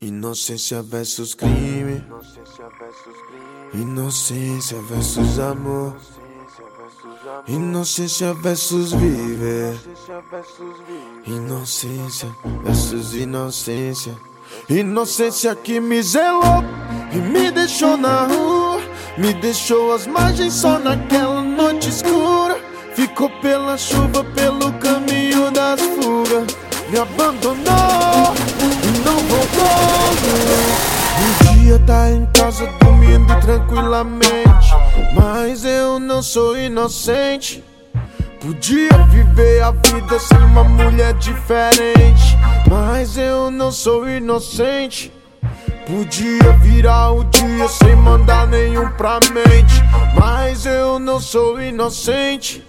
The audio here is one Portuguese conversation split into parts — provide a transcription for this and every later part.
Inocência versus crime. Inocência versus amor. Inocência versus viver. Inocência versus inocência. Inocência que me zelou e me deixou na rua. Me deixou às margens só naquela noite escura. Ficou pela chuva, pelo caminho das fugas. Me abandonou tranquilamente. Mas eu não sou inocente. Podia viver a vida sem uma mulher diferente. Mas eu não sou inocente. Podia virar o dia sem mandar nenhum pra mente. Mas eu não sou inocente.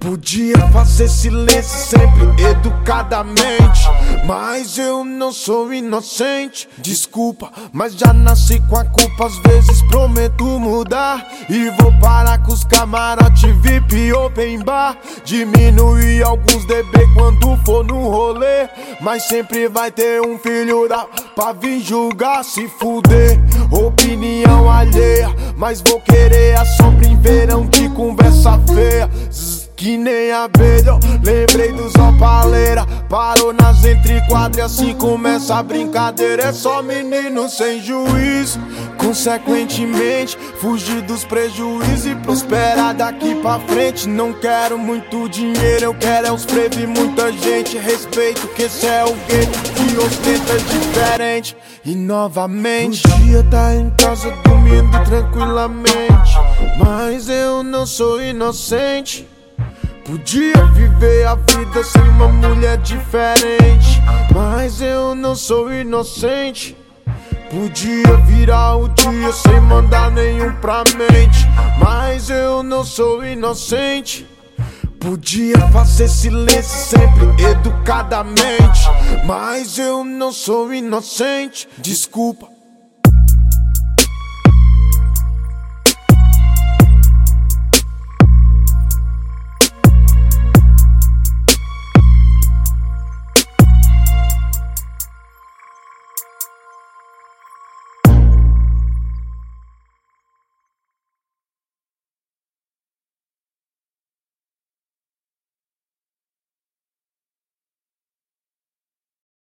Podia fazer silêncio sempre educadamente. Mas eu não sou inocente. Desculpa, mas já nasci com a culpa. Às vezes prometo mudar. E vou parar com os camarote VIP open bar. Diminuir alguns DB quando for no rolê. Mas sempre vai ter um filho da pra vir julgar, se fuder. Opinião alheia, mas vou querer a sombra em feia. Que nem abelha, lembrei dos opaleira. Parou nas entrequadras assim começa a brincadeira. É só menino sem juízo Consequentemente, fugir dos prejuízos e prosperar daqui pra frente. Não quero muito dinheiro, eu quero é os prêmios e muita gente. Respeito que esse é o game que ostenta diferente. E novamente, o dia tá em casa dormindo tranquilamente. Mas eu não sou inocente Podia viver a vida sem uma mulher diferente. Mas eu não sou inocente. Podia virar o dia sem mandar nenhum pra mente. Mas eu não sou inocente. Podia fazer silêncio sempre educadamente. Mas eu não sou inocente. Desculpa.